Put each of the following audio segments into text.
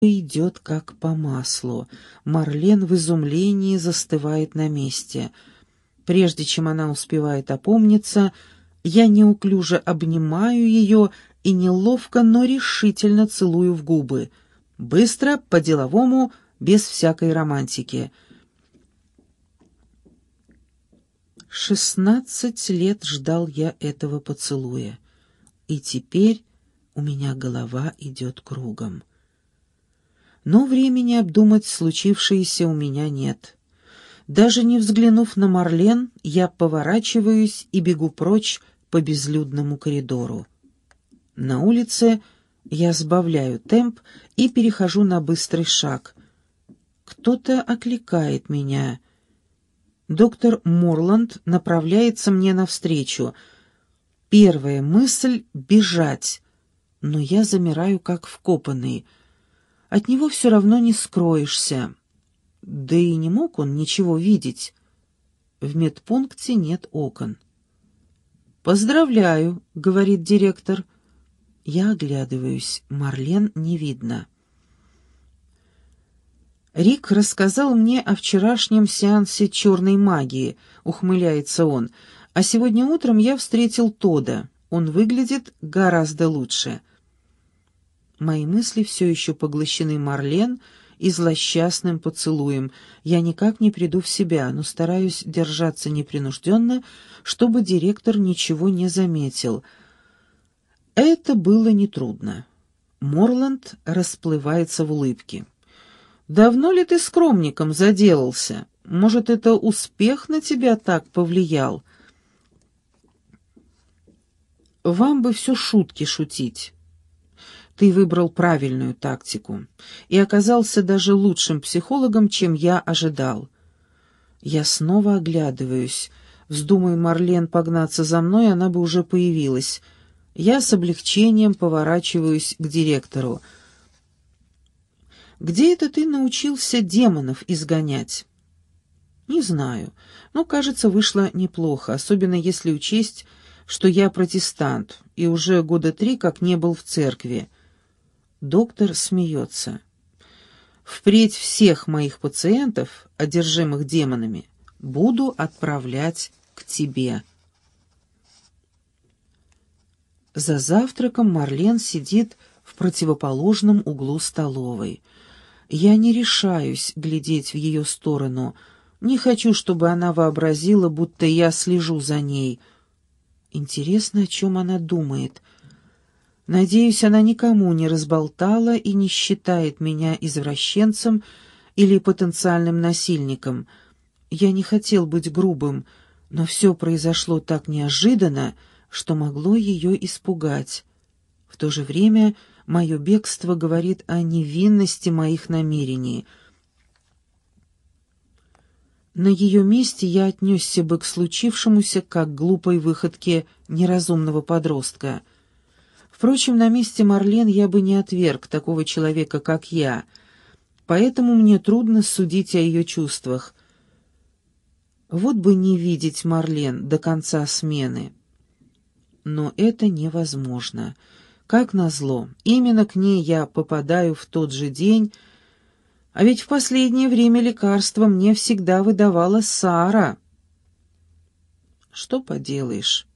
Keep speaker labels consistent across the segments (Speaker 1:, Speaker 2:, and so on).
Speaker 1: идет как по маслу. Марлен в изумлении застывает на месте. Прежде чем она успевает опомниться, я неуклюже обнимаю ее и неловко, но решительно целую в губы. Быстро, по-деловому, без всякой романтики. Шестнадцать лет ждал я этого поцелуя, и теперь у меня голова идет кругом. Но времени обдумать случившееся у меня нет. Даже не взглянув на Марлен, я поворачиваюсь и бегу прочь по безлюдному коридору. На улице я сбавляю темп и перехожу на быстрый шаг. Кто-то окликает меня. Доктор Морланд направляется мне навстречу. Первая мысль — бежать, но я замираю как вкопанный. От него все равно не скроешься. Да и не мог он ничего видеть. В медпункте нет окон. «Поздравляю», — говорит директор. Я оглядываюсь. Марлен не видно. «Рик рассказал мне о вчерашнем сеансе черной магии», — ухмыляется он. «А сегодня утром я встретил Тода. Он выглядит гораздо лучше». Мои мысли все еще поглощены Марлен и злосчастным поцелуем. Я никак не приду в себя, но стараюсь держаться непринужденно, чтобы директор ничего не заметил. Это было нетрудно. Морланд расплывается в улыбке. «Давно ли ты скромником заделался? Может, это успех на тебя так повлиял?» «Вам бы все шутки шутить». Ты выбрал правильную тактику и оказался даже лучшим психологом, чем я ожидал. Я снова оглядываюсь. Вздумай Марлен погнаться за мной, она бы уже появилась. Я с облегчением поворачиваюсь к директору. «Где это ты научился демонов изгонять?» «Не знаю, но, кажется, вышло неплохо, особенно если учесть, что я протестант и уже года три как не был в церкви». Доктор смеется. Впредь всех моих пациентов, одержимых демонами, буду отправлять к тебе. За завтраком Марлен сидит в противоположном углу столовой. Я не решаюсь глядеть в ее сторону. Не хочу, чтобы она вообразила, будто я слежу за ней. Интересно, о чем она думает — Надеюсь, она никому не разболтала и не считает меня извращенцем или потенциальным насильником. Я не хотел быть грубым, но все произошло так неожиданно, что могло ее испугать. В то же время мое бегство говорит о невинности моих намерений. На ее месте я отнесся бы к случившемуся как к глупой выходке неразумного подростка — Впрочем, на месте Марлен я бы не отверг такого человека, как я, поэтому мне трудно судить о ее чувствах. Вот бы не видеть Марлен до конца смены. Но это невозможно. Как назло, именно к ней я попадаю в тот же день, а ведь в последнее время лекарство мне всегда выдавала Сара. Что поделаешь?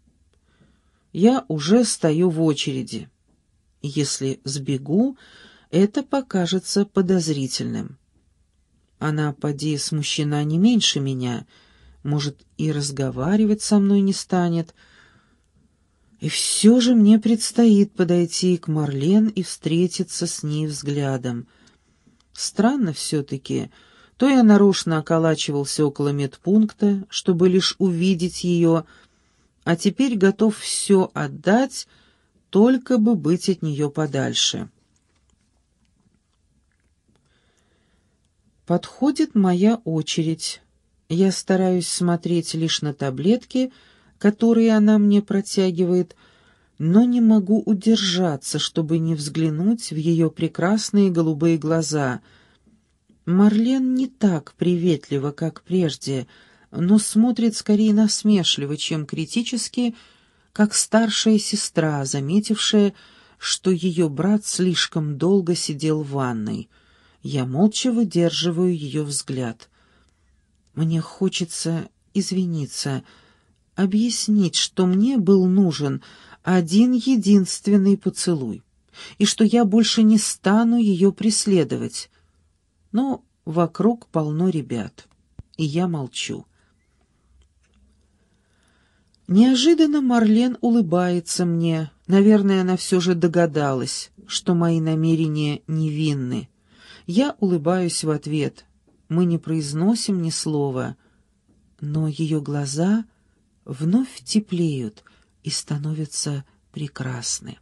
Speaker 1: Я уже стою в очереди. Если сбегу, это покажется подозрительным. Она, поди, смущена не меньше меня, может, и разговаривать со мной не станет. И все же мне предстоит подойти к Марлен и встретиться с ней взглядом. Странно все-таки, то я нарочно околачивался около медпункта, чтобы лишь увидеть ее, — а теперь готов все отдать, только бы быть от нее подальше. Подходит моя очередь. Я стараюсь смотреть лишь на таблетки, которые она мне протягивает, но не могу удержаться, чтобы не взглянуть в ее прекрасные голубые глаза. Марлен не так приветлива, как прежде — но смотрит скорее насмешливо, чем критически, как старшая сестра, заметившая, что ее брат слишком долго сидел в ванной. Я молча выдерживаю ее взгляд. Мне хочется извиниться, объяснить, что мне был нужен один единственный поцелуй, и что я больше не стану ее преследовать. Но вокруг полно ребят, и я молчу. Неожиданно Марлен улыбается мне. Наверное, она все же догадалась, что мои намерения невинны. Я улыбаюсь в ответ. Мы не произносим ни слова, но ее глаза вновь теплеют и становятся прекрасны.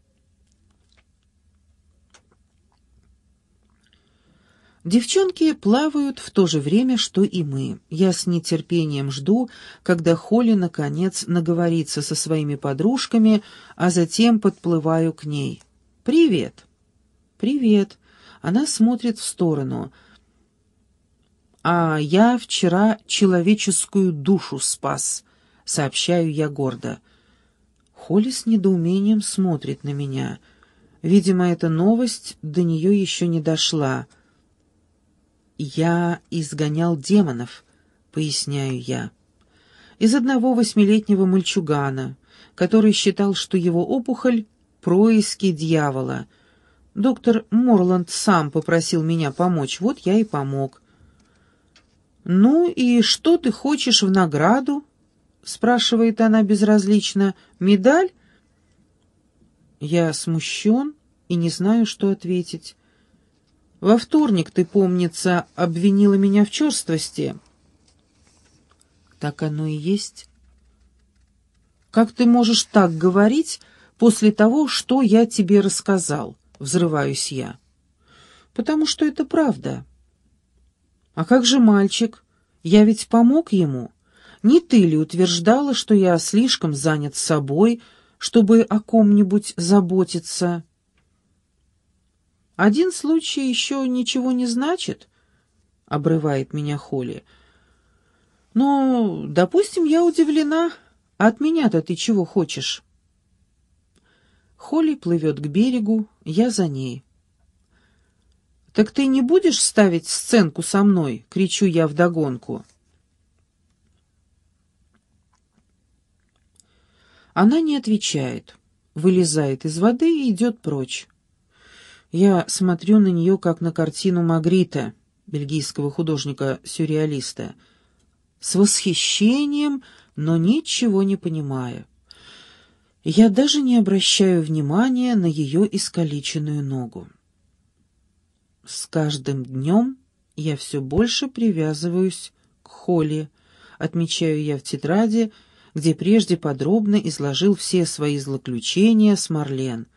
Speaker 1: Девчонки плавают в то же время, что и мы. Я с нетерпением жду, когда Холли, наконец, наговорится со своими подружками, а затем подплываю к ней. «Привет!» «Привет!» Она смотрит в сторону. «А я вчера человеческую душу спас», — сообщаю я гордо. Холли с недоумением смотрит на меня. Видимо, эта новость до нее еще не дошла. «Я изгонял демонов», — поясняю я. «Из одного восьмилетнего мальчугана, который считал, что его опухоль — происки дьявола. Доктор Морланд сам попросил меня помочь, вот я и помог». «Ну и что ты хочешь в награду?» — спрашивает она безразлично. «Медаль?» Я смущен и не знаю, что ответить. Во вторник ты, помнится, обвинила меня в черствости. Так оно и есть. Как ты можешь так говорить после того, что я тебе рассказал? Взрываюсь я. Потому что это правда. А как же мальчик? Я ведь помог ему. Не ты ли утверждала, что я слишком занят собой, чтобы о ком-нибудь заботиться?» Один случай еще ничего не значит, — обрывает меня Холли. Но, допустим, я удивлена. От меня-то ты чего хочешь? Холли плывет к берегу, я за ней. «Так ты не будешь ставить сценку со мной?» — кричу я вдогонку. Она не отвечает, вылезает из воды и идет прочь. Я смотрю на нее, как на картину Магрита, бельгийского художника-сюрреалиста, с восхищением, но ничего не понимая. Я даже не обращаю внимания на ее искалеченную ногу. С каждым днем я все больше привязываюсь к Холли, отмечаю я в тетради, где прежде подробно изложил все свои злоключения с Марлен —